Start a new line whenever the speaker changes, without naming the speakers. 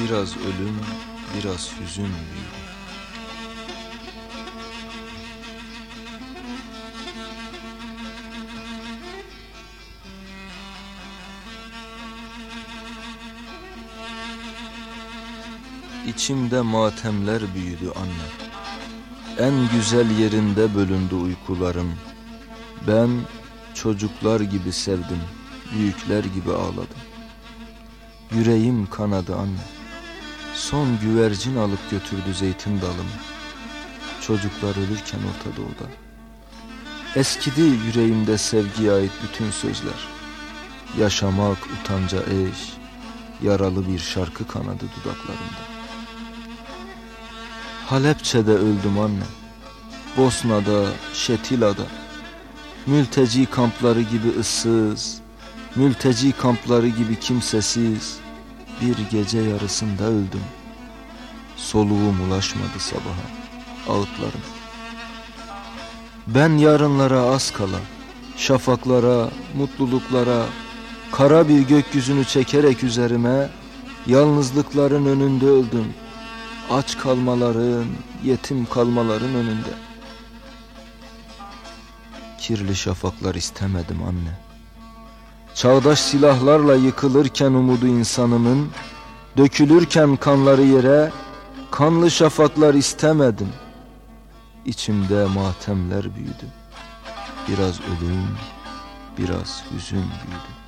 Biraz ölüm, biraz hüzün büyüdü. İçimde matemler büyüdü anne. En güzel yerinde bölündü uykularım. Ben çocuklar gibi sevdim, büyükler gibi ağladım. Yüreğim kanadı anne. Son güvercin alıp götürdü zeytin dalımı. Çocuklar ölürken Orta Doğu'da. Eskidi yüreğimde sevgiye ait bütün sözler. Yaşamak utanca eş, yaralı bir şarkı kanadı dudaklarımda. Halepçe'de öldüm anne. Bosna'da, Şetila'da. Mülteci kampları gibi ıssız, mülteci kampları gibi kimsesiz bir gece yarısında öldüm. Soluğum ulaşmadı sabaha, ağıtlarım. Ben yarınlara az kala, şafaklara, mutluluklara, kara bir gökyüzünü çekerek üzerime, yalnızlıkların önünde öldüm. Aç kalmaların, yetim kalmaların önünde. Kirli şafaklar istemedim anne. Çağdaş silahlarla yıkılırken umudu insanımın, dökülürken kanları yere, kanlı şafaklar istemedim. İçimde matemler büyüdü. Biraz ölüm, biraz hüzün büyüdü.